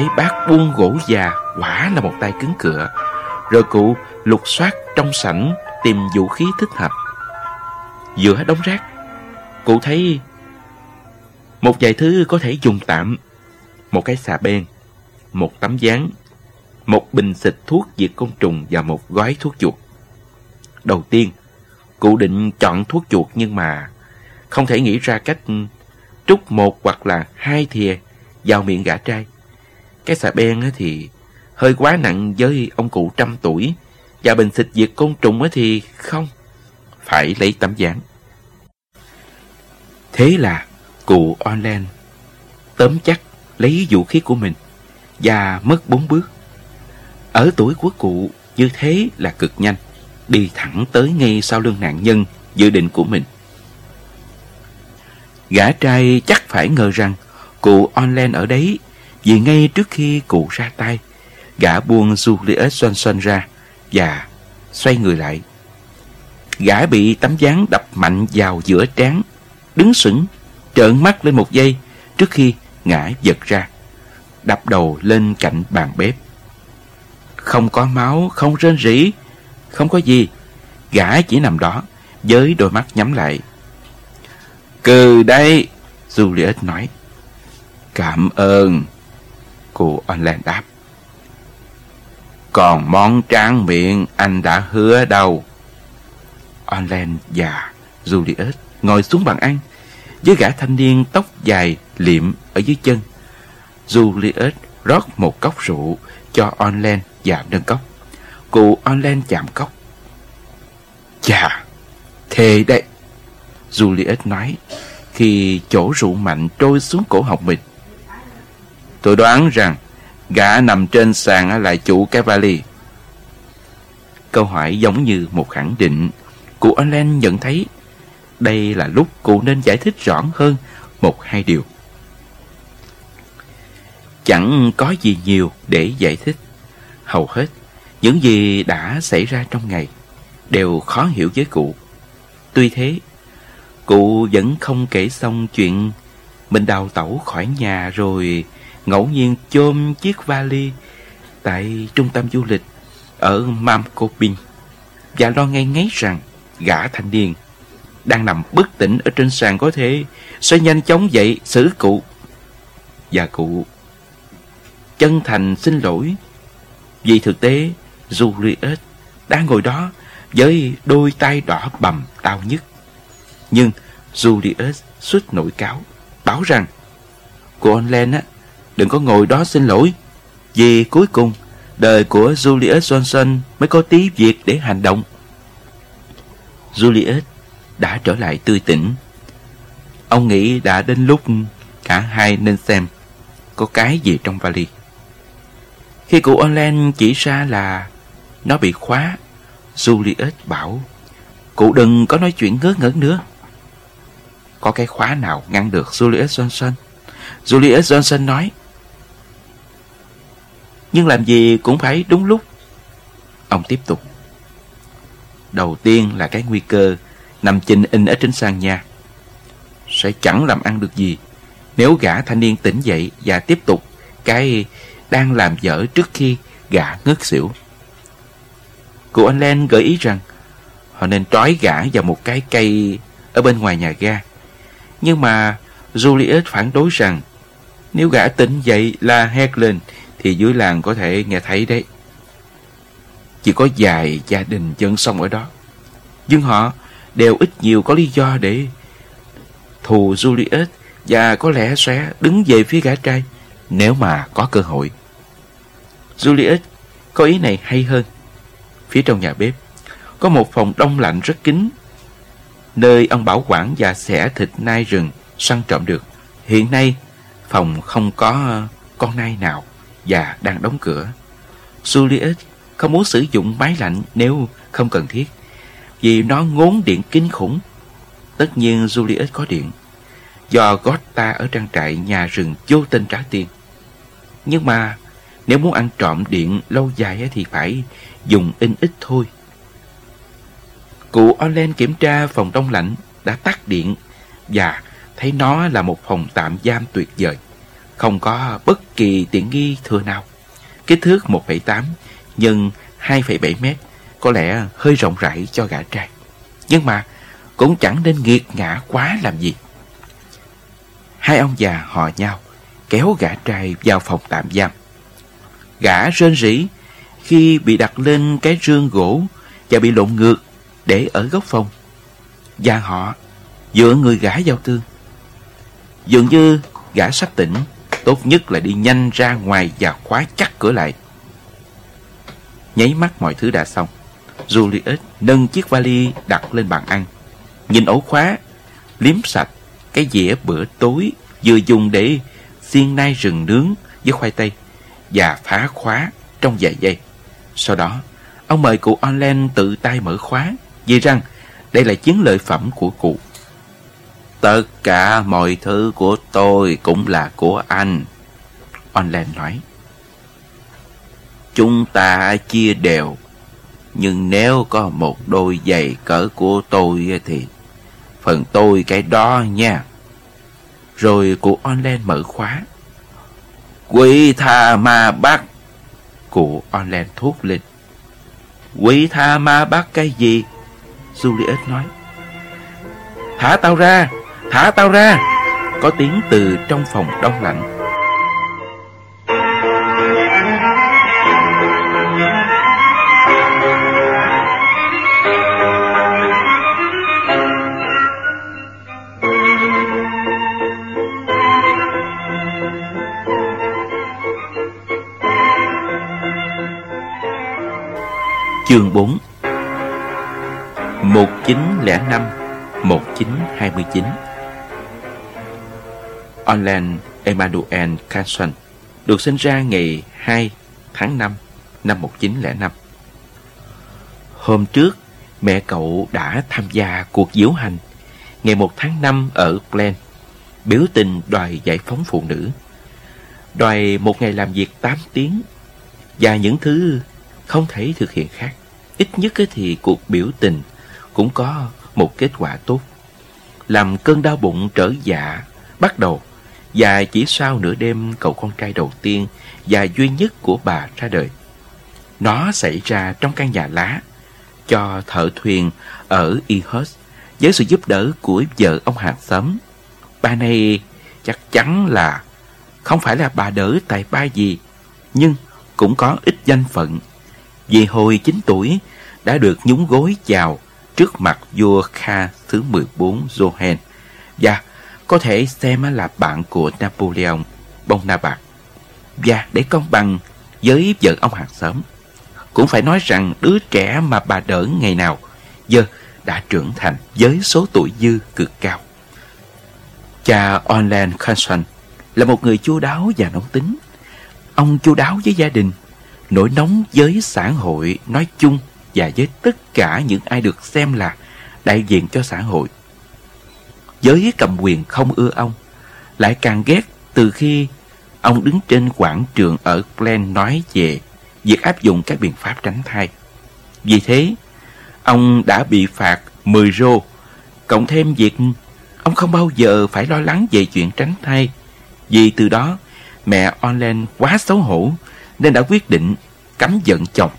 Thấy bác buông gỗ già quả là một tay cứng cửa. Rồi cụ lục soát trong sảnh tìm vũ khí thích hợp. Giữa đống rác, cụ thấy một vài thứ có thể dùng tạm. Một cái xà beng, một tấm dáng, một bình xịt thuốc diệt côn trùng và một gói thuốc chuột. Đầu tiên, cụ định chọn thuốc chuột nhưng mà không thể nghĩ ra cách trút một hoặc là hai thìa vào miệng gã trai. Cái xà beng thì hơi quá nặng với ông cụ trăm tuổi và bình xịt diệt côn trùng thì không. Phải lấy tấm dáng. Thế là cụ online tóm chắc lấy vũ khí của mình và mất bốn bước. Ở tuổi của cụ như thế là cực nhanh, đi thẳng tới ngay sau lưng nạn nhân dự định của mình. Gã trai chắc phải ngờ rằng cụ online ở đấy vì ngay trước khi cụ ra tay, gã buông Julius Johnson ra và xoay người lại. Gã bị tấm dáng đập mạnh vào giữa trán, đứng sững, trợn mắt lên một giây trước khi ngã giật ra, đập đầu lên cạnh bàn bếp. Không có máu, không rên rỉ, không có gì. Gã chỉ nằm đó, với đôi mắt nhắm lại. Cừ đây, Juliet nói. Cảm ơn, cô online đáp. Còn món tráng miệng anh đã hứa đâu. Online và Julius ngồi xuống bàn ăn với gã thanh niên tóc dài liệm ở dưới chân. Julius rót một cốc rượu cho online và nâng cốc. Cụ online chạm cốc. Chà, thề đấy. Julius nói khi chỗ rượu mạnh trôi xuống cổ họng mình. Tôi đoán rằng gã nằm trên sàn là chủ cái vali. Câu hỏi giống như một khẳng định. Cụ Orlen nhận thấy đây là lúc cụ nên giải thích rõ hơn một hai điều. Chẳng có gì nhiều để giải thích. Hầu hết, những gì đã xảy ra trong ngày đều khó hiểu với cụ. Tuy thế, cụ vẫn không kể xong chuyện mình đào tẩu khỏi nhà rồi ngẫu nhiên chôm chiếc vali tại trung tâm du lịch ở Mamkopin và lo ngay ngáy rằng gã thanh niên đang nằm bất tỉnh ở trên sàn có thể sẽ nhanh chóng dậy xử cụ. Và cụ chân thành xin lỗi vì thực tế Juliet đang ngồi đó với đôi tay đỏ bầm đau nhức. Nhưng Julius suýt nổi cáo, bảo rằng, cô Online á đừng có ngồi đó xin lỗi vì cuối cùng đời của Julius Johnson mới có tí việc để hành động. Julius đã trở lại tươi tỉnh. Ông nghĩ đã đến lúc cả hai nên xem có cái gì trong vali. Khi cụ Olen chỉ ra là nó bị khóa, Julius bảo cụ đừng có nói chuyện ngớ ngẩn nữa. Có cái khóa nào ngăn được Julius Johnson? Julius Johnson nói nhưng làm gì cũng phải đúng lúc. Ông tiếp tục. Đầu tiên là cái nguy cơ Nằm chinh in ở trên sàn nhà. Sẽ chẳng làm ăn được gì Nếu gã thanh niên tỉnh dậy Và tiếp tục cái đang làm dở trước khi gã ngất xỉu. Cụ anh Len gợi ý rằng Họ nên trói gã vào một cái cây Ở bên ngoài nhà ga. Nhưng mà Juliet phản đối rằng Nếu gã tỉnh dậy là hét lên thì dưới làng có thể nghe thấy đấy Chỉ có vài gia đình dân sông ở đó Nhưng họ đều ít nhiều có lý do để thù Juliet và có lẽ sẽ đứng về phía gã trai nếu mà có cơ hội. Juliet có ý này hay hơn. Phía trong nhà bếp có một phòng đông lạnh rất kín, nơi ông bảo quản và xẻ thịt nai rừng săn trộm được. Hiện nay phòng không có con nai nào và đang đóng cửa. Julius không muốn sử dụng máy lạnh nếu không cần thiết vì nó ngốn điện kinh khủng. Tất nhiên Julius có điện, do Gotta ở trang trại nhà rừng vô tình trả tiền. Nhưng mà nếu muốn ăn trộm điện lâu dài thì phải dùng in ít thôi. Cụ Olen kiểm tra phòng đông lạnh đã tắt điện và thấy nó là một phòng tạm giam tuyệt vời không có bất kỳ tiện nghi thừa nào. Kích thước 1,8 nhân 2,7 mét có lẽ hơi rộng rãi cho gã trai. Nhưng mà cũng chẳng nên nghiệt ngã quá làm gì. Hai ông già họ nhau, kéo gã trai vào phòng tạm giam. Gã rên rỉ khi bị đặt lên cái rương gỗ và bị lộn ngược để ở góc phòng. Và họ dựa người gã vào tường. Dường như gã sắp tỉnh, tốt nhất là đi nhanh ra ngoài và khóa chắc cửa lại. Nháy mắt mọi thứ đã xong. Julius nâng chiếc vali đặt lên bàn ăn. Nhìn ổ khóa, liếm sạch cái dĩa bữa tối vừa dùng để xiên nai rừng nướng với khoai tây và phá khóa trong vài giây. Sau đó, ông mời cụ Orlen tự tay mở khóa vì rằng đây là chiến lợi phẩm của cụ. Tất cả mọi thứ của tôi cũng là của anh. Orlen nói. Chúng ta chia đều. Nhưng nếu có một đôi giày cỡ của tôi thì phần tôi cái đó nha. Rồi cụ Orlen mở khóa. Quý tha ma bắt. Cụ Orlen thốt lên. Quý tha ma bắt cái gì? Juliet nói. Thả tao ra! Thả tao ra! Có tiếng từ trong phòng đông lạnh. Chương 4 1905-1929 Orlan Emmanuel Carson được sinh ra ngày 2 tháng 5 năm 1905. Hôm trước, mẹ cậu đã tham gia cuộc diễu hành ngày 1 tháng 5 ở Glen, biểu tình đòi giải phóng phụ nữ. Đòi một ngày làm việc 8 tiếng và những thứ không thể thực hiện khác. Ít nhất thì cuộc biểu tình cũng có một kết quả tốt. Làm cơn đau bụng trở dạ bắt đầu và chỉ sau nửa đêm cậu con trai đầu tiên và duy nhất của bà ra đời. Nó xảy ra trong căn nhà lá cho thợ thuyền ở Ehurst với sự giúp đỡ của vợ ông hàng xóm. Bà này chắc chắn là không phải là bà đỡ tài ba gì, nhưng cũng có ít danh phận. Vì hồi 9 tuổi đã được nhúng gối chào trước mặt vua Kha thứ 14 Johann và có thể xem là bạn của Napoleon Bonaparte. Và để công bằng với vợ ông hàng xóm, cũng phải nói rằng đứa trẻ mà bà đỡ ngày nào giờ đã trưởng thành với số tuổi dư cực cao. Cha Orland Carson là một người chu đáo và nóng tính. Ông chu đáo với gia đình, nổi nóng với xã hội nói chung và với tất cả những ai được xem là đại diện cho xã hội. Giới cầm quyền không ưa ông, lại càng ghét từ khi ông đứng trên quảng trường ở Glen nói về việc áp dụng các biện pháp tránh thai. Vì thế, ông đã bị phạt 10 rô, cộng thêm việc ông không bao giờ phải lo lắng về chuyện tránh thai. Vì từ đó, mẹ Online quá xấu hổ nên đã quyết định cấm giận chồng.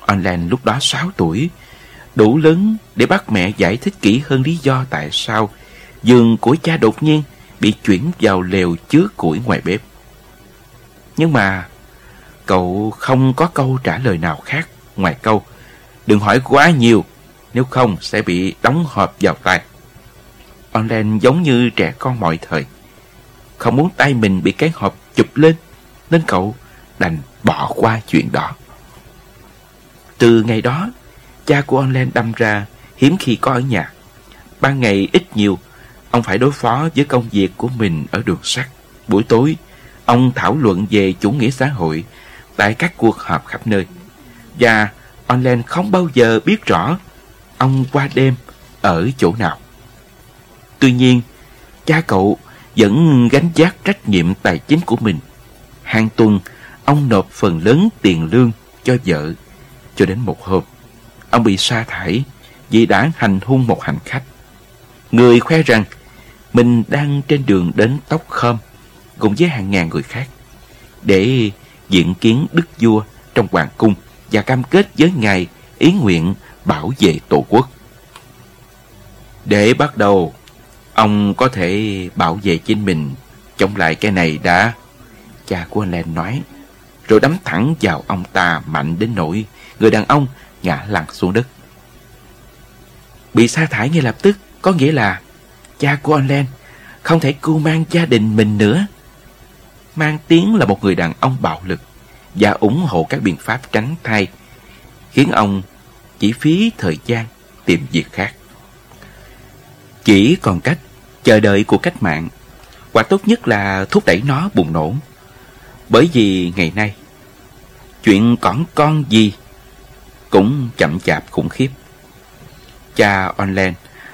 Online lúc đó 6 tuổi, đủ lớn để bắt mẹ giải thích kỹ hơn lý do tại sao giường của cha đột nhiên bị chuyển vào lều chứa củi ngoài bếp. Nhưng mà cậu không có câu trả lời nào khác ngoài câu Đừng hỏi quá nhiều, nếu không sẽ bị đóng hộp vào tay. Orlan giống như trẻ con mọi thời. Không muốn tay mình bị cái hộp chụp lên, nên cậu đành bỏ qua chuyện đó. Từ ngày đó, cha của Orlen đâm ra hiếm khi có ở nhà. Ban ngày ít nhiều, ông phải đối phó với công việc của mình ở đường sắt. Buổi tối, ông thảo luận về chủ nghĩa xã hội tại các cuộc họp khắp nơi. Và Orlen không bao giờ biết rõ ông qua đêm ở chỗ nào. Tuy nhiên, cha cậu vẫn gánh vác trách nhiệm tài chính của mình. Hàng tuần, ông nộp phần lớn tiền lương cho vợ cho đến một hôm, ông bị sa thải vì đã hành hung một hành khách. Người khoe rằng mình đang trên đường đến Tóc Khom cùng với hàng ngàn người khác để diện kiến đức vua trong hoàng cung và cam kết với ngài ý nguyện bảo vệ tổ quốc. Để bắt đầu, ông có thể bảo vệ chính mình chống lại cái này đã. Cha của anh Len nói, rồi đấm thẳng vào ông ta mạnh đến nỗi người đàn ông ngã lăn xuống đất. Bị sa thải ngay lập tức có nghĩa là cha của anh Len không thể cưu mang gia đình mình nữa. Mang tiếng là một người đàn ông bạo lực và ủng hộ các biện pháp tránh thai, khiến ông chỉ phí thời gian tìm việc khác. Chỉ còn cách chờ đợi cuộc cách mạng, hoặc tốt nhất là thúc đẩy nó bùng nổ. Bởi vì ngày nay, chuyện còn con gì cũng chậm chạp khủng khiếp. Cha online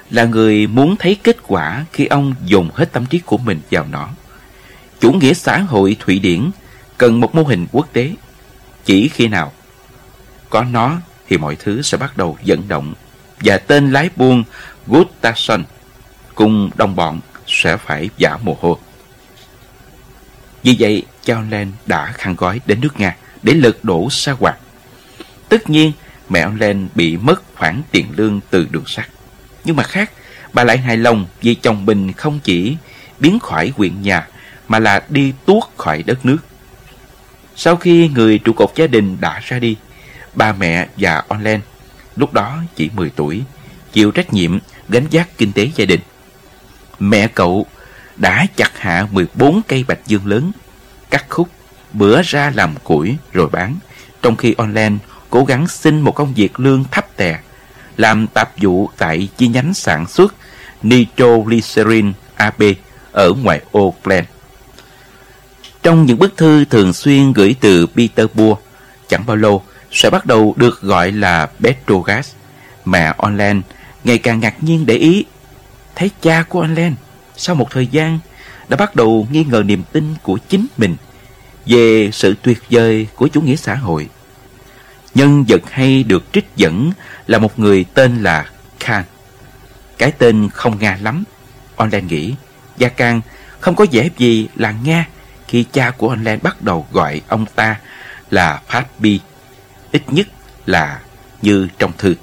là người muốn thấy kết quả khi ông dùng hết tâm trí của mình vào nó. Chủ nghĩa xã hội Thụy Điển cần một mô hình quốc tế. Chỉ khi nào có nó thì mọi thứ sẽ bắt đầu vận động và tên lái buôn Gustafsson cùng đồng bọn sẽ phải giả mồ hôi. Vì vậy, John đã khăn gói đến nước Nga để lật đổ sa hoạt. Tất nhiên, mẹ ông Len bị mất khoản tiền lương từ đường sắt. Nhưng mà khác, bà lại hài lòng vì chồng mình không chỉ biến khỏi huyện nhà mà là đi tuốt khỏi đất nước. Sau khi người trụ cột gia đình đã ra đi, ba mẹ và Orlen lúc đó chỉ 10 tuổi, chịu trách nhiệm gánh vác kinh tế gia đình. Mẹ cậu đã chặt hạ 14 cây bạch dương lớn, cắt khúc, bữa ra làm củi rồi bán, trong khi Orlen cố gắng xin một công việc lương thấp tè, làm tạp vụ tại chi nhánh sản xuất nitroglycerin AB ở ngoại ô Glen. Trong những bức thư thường xuyên gửi từ Peterborough, chẳng bao lâu sẽ bắt đầu được gọi là Petrogas. Mẹ Online ngày càng ngạc nhiên để ý thấy cha của Online sau một thời gian đã bắt đầu nghi ngờ niềm tin của chính mình về sự tuyệt vời của chủ nghĩa xã hội. Nhân vật hay được trích dẫn là một người tên là Khan. Cái tên không Nga lắm. Online nghĩ Gia Khan không có vẻ gì là Nga khi cha của Online bắt đầu gọi ông ta là Papi ít nhất là như trong thư.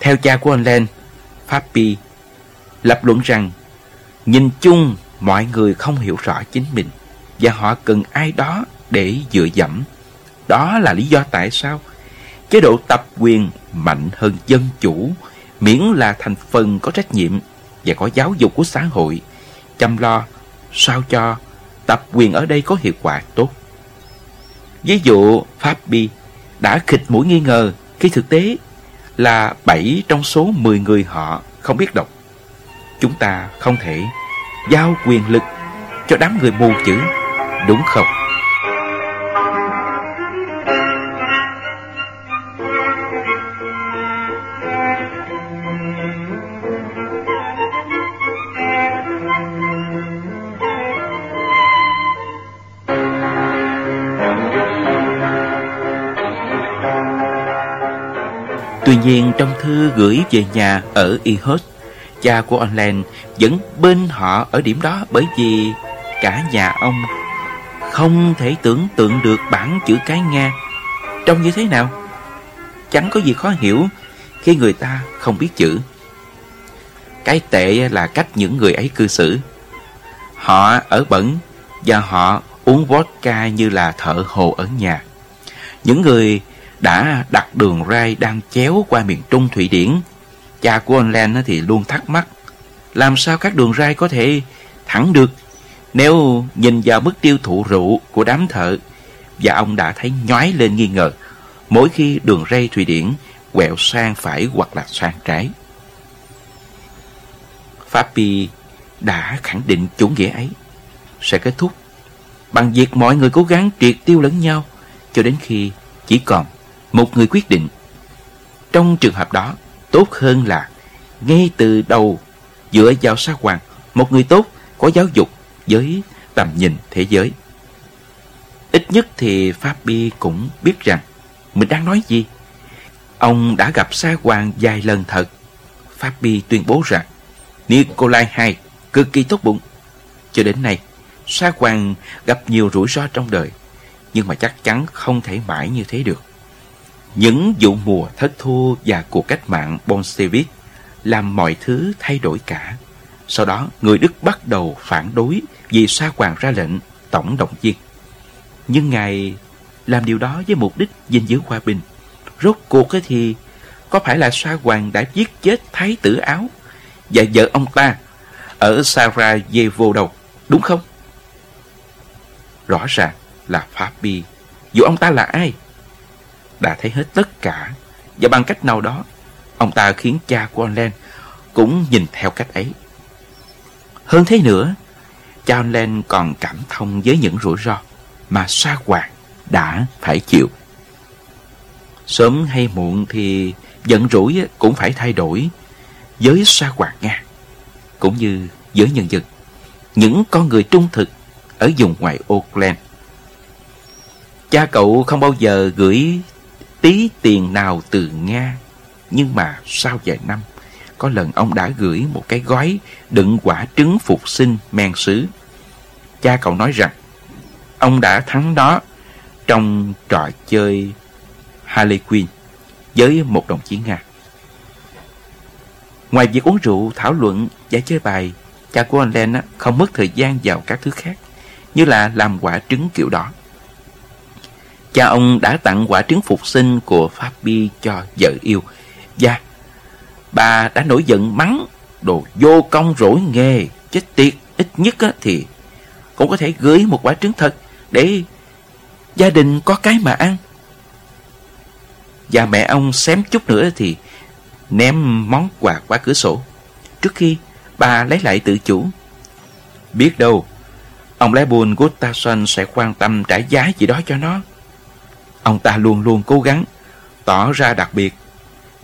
Theo cha của anh Len, Papi lập luận rằng nhìn chung mọi người không hiểu rõ chính mình và họ cần ai đó để dựa dẫm. Đó là lý do tại sao chế độ tập quyền mạnh hơn dân chủ miễn là thành phần có trách nhiệm và có giáo dục của xã hội chăm lo sao cho tập quyền ở đây có hiệu quả tốt. Ví dụ Pháp Bi đã khịch mũi nghi ngờ khi thực tế là 7 trong số 10 người họ không biết đọc. Chúng ta không thể giao quyền lực cho đám người mù chữ, đúng không? Tuy nhiên trong thư gửi về nhà ở Ehud, cha của Orlen vẫn bên họ ở điểm đó bởi vì cả nhà ông không thể tưởng tượng được bản chữ cái Nga trông như thế nào. Chẳng có gì khó hiểu khi người ta không biết chữ. Cái tệ là cách những người ấy cư xử. Họ ở bẩn và họ uống vodka như là thợ hồ ở nhà. Những người đã đặt đường ray đang chéo qua miền Trung Thụy Điển. Cha của anh Len thì luôn thắc mắc, làm sao các đường ray có thể thẳng được nếu nhìn vào mức tiêu thụ rượu của đám thợ và ông đã thấy nhói lên nghi ngờ, mỗi khi đường ray Thụy Điển quẹo sang phải hoặc là sang trái. Pháp Pi đã khẳng định chủ nghĩa ấy sẽ kết thúc bằng việc mọi người cố gắng triệt tiêu lẫn nhau cho đến khi chỉ còn một người quyết định. Trong trường hợp đó, tốt hơn là ngay từ đầu dựa vào sa hoàng, một người tốt có giáo dục với tầm nhìn thế giới. Ít nhất thì Pháp Bi cũng biết rằng mình đang nói gì. Ông đã gặp sa hoàng vài lần thật. Pháp Bi tuyên bố rằng Nikolai II cực kỳ tốt bụng. Cho đến nay, Sa Hoàng gặp nhiều rủi ro trong đời, nhưng mà chắc chắn không thể mãi như thế được. Những vụ mùa thất thu và cuộc cách mạng Bolshevik làm mọi thứ thay đổi cả. Sau đó, người Đức bắt đầu phản đối vì Sa Hoàng ra lệnh tổng động viên. Nhưng Ngài làm điều đó với mục đích gìn giữ hòa bình. Rốt cuộc thì có phải là Sa Hoàng đã giết chết Thái tử Áo và vợ ông ta ở Sarajevo đâu, đúng không? Rõ ràng là Fabi, dù ông ta là ai, đã thấy hết tất cả và bằng cách nào đó, ông ta khiến cha của Len cũng nhìn theo cách ấy. Hơn thế nữa, cha Len còn cảm thông với những rủi ro mà Sa Hoàng đã phải chịu. Sớm hay muộn thì giận rủi cũng phải thay đổi với Sa Hoàng Nga, cũng như với nhân dân, những con người trung thực ở vùng ngoại Auckland. Cha cậu không bao giờ gửi tí tiền nào từ Nga, nhưng mà sau vài năm, có lần ông đã gửi một cái gói đựng quả trứng phục sinh men sứ. Cha cậu nói rằng, ông đã thắng đó trong trò chơi Harley Quinn với một đồng chí Nga. Ngoài việc uống rượu, thảo luận và chơi bài, cha của anh Len không mất thời gian vào các thứ khác, như là làm quả trứng kiểu đó. Cha ông đã tặng quả trứng phục sinh của Fabi cho vợ yêu và bà đã nổi giận mắng đồ vô công rỗi nghề chết tiệt ít nhất thì cũng có thể gửi một quả trứng thật để gia đình có cái mà ăn. Và mẹ ông xém chút nữa thì ném món quà qua cửa sổ. Trước khi bà lấy lại tự chủ. Biết đâu, ông lái buồn Gustafson sẽ quan tâm trả giá gì đó cho nó. Ông ta luôn luôn cố gắng tỏ ra đặc biệt.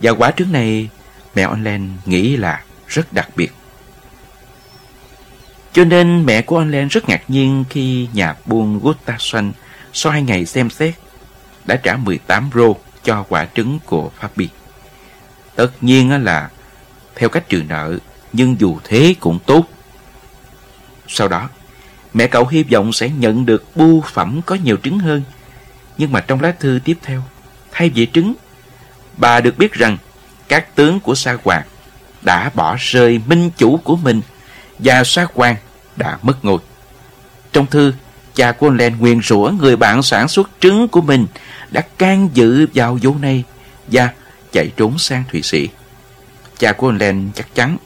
Và quả trứng này mẹ Online nghĩ là rất đặc biệt. Cho nên mẹ của Online rất ngạc nhiên khi nhà buôn Gustafsson sau hai ngày xem xét đã trả 18 rô cho quả trứng của Fabi. Tất nhiên là theo cách trừ nợ, nhưng dù thế cũng tốt. Sau đó, mẹ cậu hy vọng sẽ nhận được bưu phẩm có nhiều trứng hơn. Nhưng mà trong lá thư tiếp theo, thay vì trứng, bà được biết rằng các tướng của Sa Hoàng đã bỏ rơi minh chủ của mình và Sa Hoàng đã mất ngôi. Trong thư, cha của Len nguyền rủa người bạn sản xuất trứng của mình đã can dự vào vụ này và chạy trốn sang Thụy Sĩ. Cha của Len chắc chắn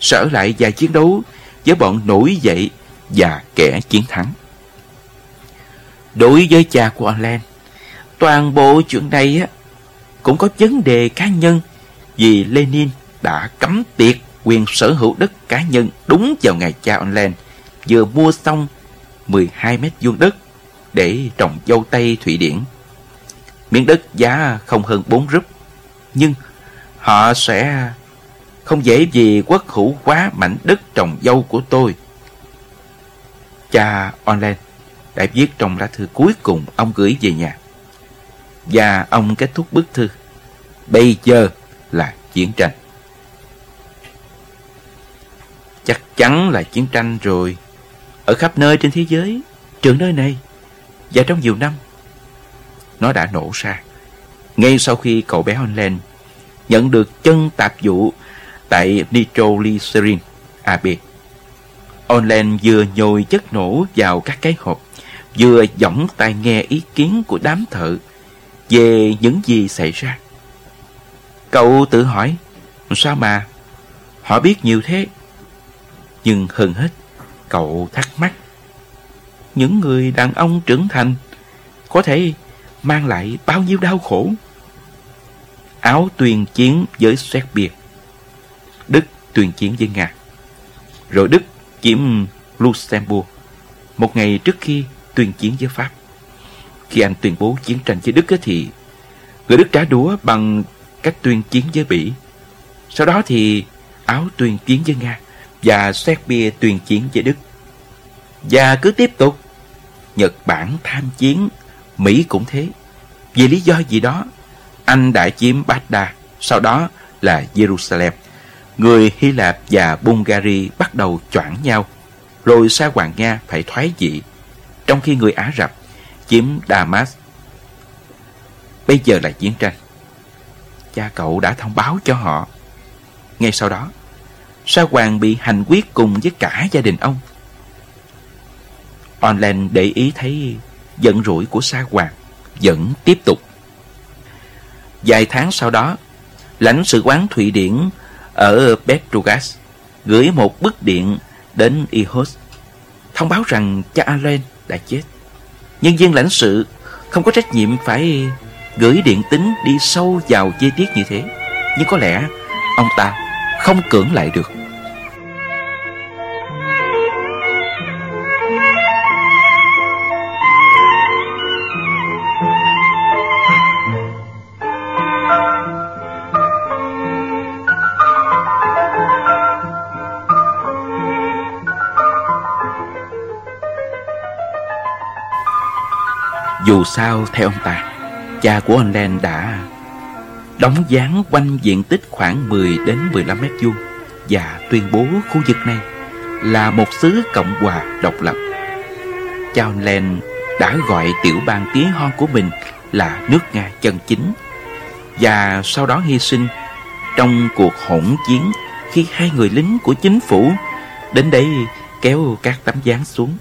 sở lại và chiến đấu với bọn nổi dậy và kẻ chiến thắng. Đối với cha của Len, toàn bộ chuyện này cũng có vấn đề cá nhân vì Lenin đã cấm tiệt quyền sở hữu đất cá nhân đúng vào ngày cha Len vừa mua xong 12 mét vuông đất để trồng dâu tây Thụy Điển. Miếng đất giá không hơn 4 rúp, nhưng họ sẽ không dễ gì quốc hữu quá mảnh đất trồng dâu của tôi. Cha Online đã viết trong lá thư cuối cùng ông gửi về nhà. Và ông kết thúc bức thư. Bây giờ là chiến tranh. Chắc chắn là chiến tranh rồi. Ở khắp nơi trên thế giới, trường nơi này và trong nhiều năm, nó đã nổ ra. Ngay sau khi cậu bé Holland nhận được chân tạp vụ tại nitroglycerin AB. Online vừa nhồi chất nổ vào các cái hộp, vừa giỏng tai nghe ý kiến của đám thợ về những gì xảy ra. Cậu tự hỏi, sao mà họ biết nhiều thế? Nhưng hơn hết, cậu thắc mắc. Những người đàn ông trưởng thành có thể mang lại bao nhiêu đau khổ? Áo tuyền chiến với Serbia Đức tuyên chiến với Nga. Rồi Đức chiếm Luxembourg một ngày trước khi tuyên chiến với Pháp. Khi anh tuyên bố chiến tranh với Đức thì người Đức trả đũa bằng cách tuyên chiến với Bỉ. Sau đó thì Áo tuyên chiến với Nga và Serbia tuyên chiến với Đức. Và cứ tiếp tục, Nhật Bản tham chiến, Mỹ cũng thế. Vì lý do gì đó, Anh đã chiếm Baghdad, sau đó là Jerusalem người Hy Lạp và Bulgaria bắt đầu choảng nhau. rồi sa hoàng Nga phải thoái vị, trong khi người Ả Rập chiếm Damas. Bây giờ là chiến tranh. Cha cậu đã thông báo cho họ. Ngay sau đó, sa hoàng bị hành quyết cùng với cả gia đình ông. Online để ý thấy giận rủi của sa hoàng vẫn tiếp tục. Vài tháng sau đó, lãnh sự quán Thụy Điển ở Petrogas gửi một bức điện đến Ihos thông báo rằng cha Allen đã chết. Nhân viên lãnh sự không có trách nhiệm phải gửi điện tín đi sâu vào chi tiết như thế. Nhưng có lẽ ông ta không cưỡng lại được. Dù sao, theo ông ta, Cha của anh Len đã đóng dáng quanh diện tích khoảng 10 đến 15 mét vuông và tuyên bố khu vực này là một xứ cộng hòa độc lập. Cha anh Len đã gọi tiểu bang tiếng hon của mình là nước Nga chân chính và sau đó hy sinh trong cuộc hỗn chiến khi hai người lính của chính phủ đến đây kéo các tấm dáng xuống.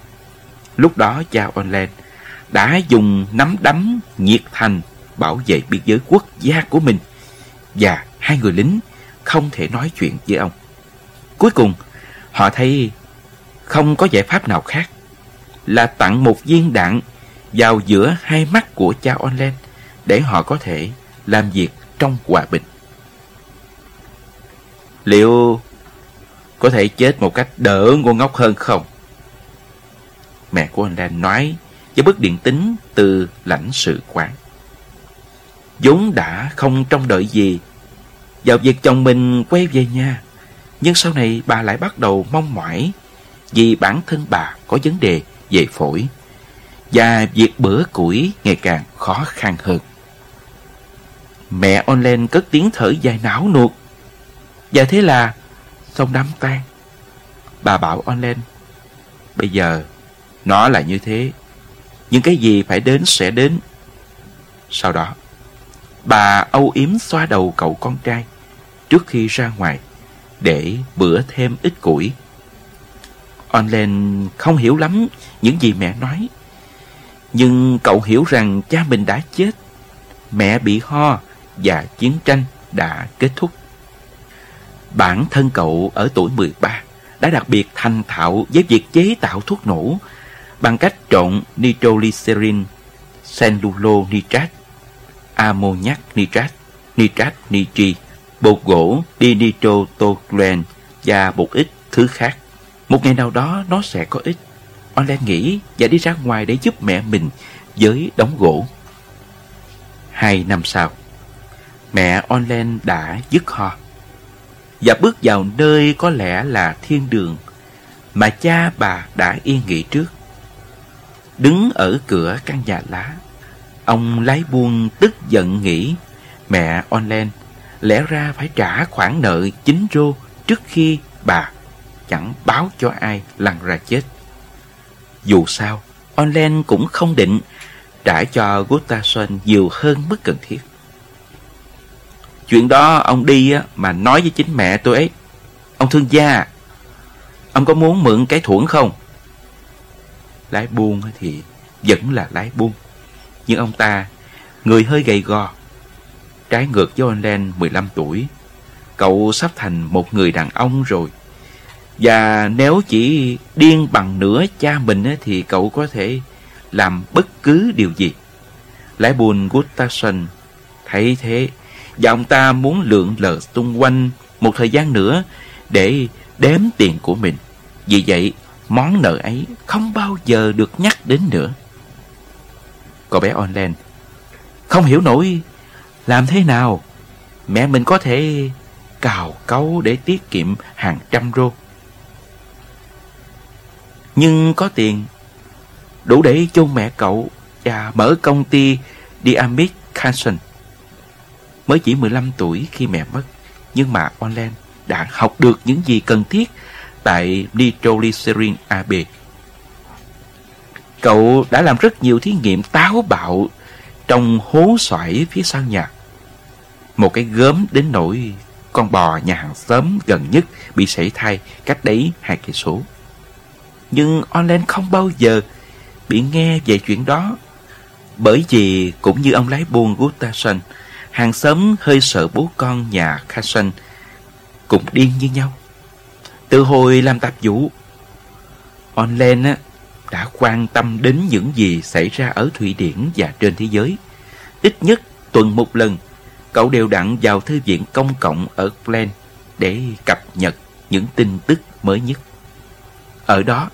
Lúc đó, cha Online đã dùng nắm đấm nhiệt thành bảo vệ biên giới quốc gia của mình và hai người lính không thể nói chuyện với ông. Cuối cùng, họ thấy không có giải pháp nào khác là tặng một viên đạn vào giữa hai mắt của cha Online để họ có thể làm việc trong hòa bình. Liệu có thể chết một cách đỡ ngu ngốc hơn không? Mẹ của anh đang nói với bức điện tín từ lãnh sự quán. vốn đã không trông đợi gì vào việc chồng mình quay về nhà, nhưng sau này bà lại bắt đầu mong mỏi vì bản thân bà có vấn đề về phổi và việc bữa củi ngày càng khó khăn hơn. Mẹ online cất tiếng thở dài não nuột và thế là xong đám tang. Bà bảo online bây giờ nó là như thế những cái gì phải đến sẽ đến. Sau đó, bà âu yếm xoa đầu cậu con trai trước khi ra ngoài để bữa thêm ít củi. Onlen không hiểu lắm những gì mẹ nói. Nhưng cậu hiểu rằng cha mình đã chết. Mẹ bị ho và chiến tranh đã kết thúc. Bản thân cậu ở tuổi 13 đã đặc biệt thành thạo với việc chế tạo thuốc nổ bằng cách trộn nitroglycerin, cellulo nitrat, ammoniac nitrat, nitrat nitri, bột gỗ dinitrotoluene và một ít thứ khác. Một ngày nào đó nó sẽ có ích. Olen nghĩ và đi ra ngoài để giúp mẹ mình với đống gỗ. Hai năm sau, mẹ Olen đã dứt ho và bước vào nơi có lẽ là thiên đường mà cha bà đã yên nghỉ trước đứng ở cửa căn nhà lá. Ông lái buôn tức giận nghĩ mẹ online lẽ ra phải trả khoản nợ chính rô trước khi bà chẳng báo cho ai lăn ra chết. Dù sao, online cũng không định trả cho Gustafsson nhiều hơn mức cần thiết. Chuyện đó ông đi mà nói với chính mẹ tôi ấy. Ông thương gia, ông có muốn mượn cái thuẫn không? Lái buôn thì vẫn là lái buôn. Nhưng ông ta, người hơi gầy gò, trái ngược với anh Len 15 tuổi. Cậu sắp thành một người đàn ông rồi. Và nếu chỉ điên bằng nửa cha mình thì cậu có thể làm bất cứ điều gì. Lái buôn Gustafson thấy thế và ông ta muốn lượn lờ xung quanh một thời gian nữa để đếm tiền của mình. Vì vậy, món nợ ấy không bao giờ được nhắc đến nữa. Cô bé online không hiểu nổi làm thế nào mẹ mình có thể cào cấu để tiết kiệm hàng trăm rô. Nhưng có tiền đủ để chôn mẹ cậu và mở công ty Diamic Canson. Mới chỉ 15 tuổi khi mẹ mất, nhưng mà online đã học được những gì cần thiết tại nitroglycerin AB. Cậu đã làm rất nhiều thí nghiệm táo bạo trong hố xoải phía sau nhà. Một cái gớm đến nỗi con bò nhà hàng xóm gần nhất bị sảy thai cách đấy hai cây số. Nhưng online không bao giờ bị nghe về chuyện đó. Bởi vì cũng như ông lái buôn Gustafsson, hàng xóm hơi sợ bố con nhà Carson cũng điên như nhau. Từ hồi làm tạp vụ, onlen á, đã quan tâm đến những gì xảy ra ở Thụy Điển và trên thế giới. Ít nhất tuần một lần, cậu đều đặn vào thư viện công cộng ở Glen để cập nhật những tin tức mới nhất. Ở đó,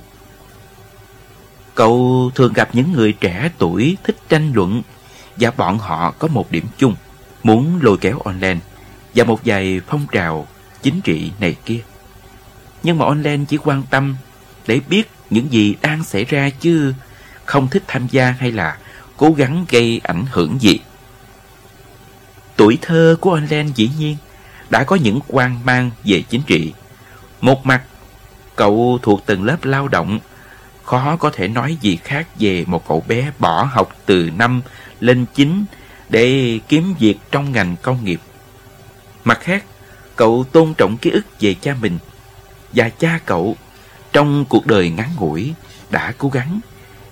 cậu thường gặp những người trẻ tuổi thích tranh luận và bọn họ có một điểm chung, muốn lôi kéo online và một vài phong trào chính trị này kia. Nhưng mà online chỉ quan tâm để biết những gì đang xảy ra chứ không thích tham gia hay là cố gắng gây ảnh hưởng gì. Tuổi thơ của online dĩ nhiên đã có những quan mang về chính trị. Một mặt, cậu thuộc tầng lớp lao động, khó có thể nói gì khác về một cậu bé bỏ học từ năm lên chín để kiếm việc trong ngành công nghiệp. Mặt khác, cậu tôn trọng ký ức về cha mình và cha cậu trong cuộc đời ngắn ngủi đã cố gắng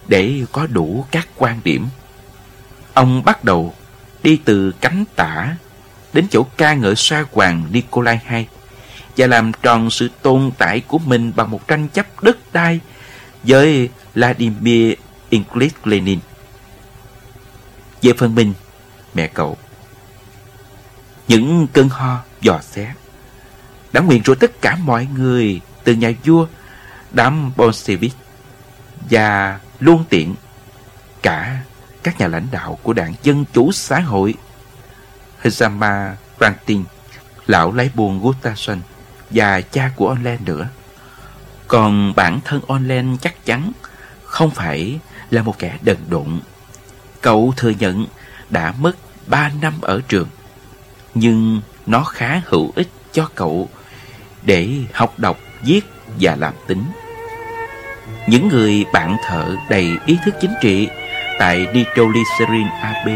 để có đủ các quan điểm. Ông bắt đầu đi từ cánh tả đến chỗ ca ngợi sa hoàng Nikolai II và làm tròn sự tồn tại của mình bằng một tranh chấp đất đai với Vladimir Ilyich Lenin. Về phần mình, mẹ cậu, những cơn ho dò xé đã nguyện rủa tất cả mọi người từ nhà vua đám Bolshevik và luôn tiện cả các nhà lãnh đạo của đảng Dân Chủ Xã hội Hezama Brantin, lão lái buôn Gustafsson và cha của Onlen nữa. Còn bản thân Onlen chắc chắn không phải là một kẻ đần độn. Cậu thừa nhận đã mất 3 năm ở trường, nhưng nó khá hữu ích cho cậu để học đọc, viết và làm tính. Những người bạn thợ đầy ý thức chính trị tại Nitroglycerin AB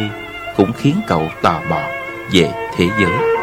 cũng khiến cậu tò mò về thế giới.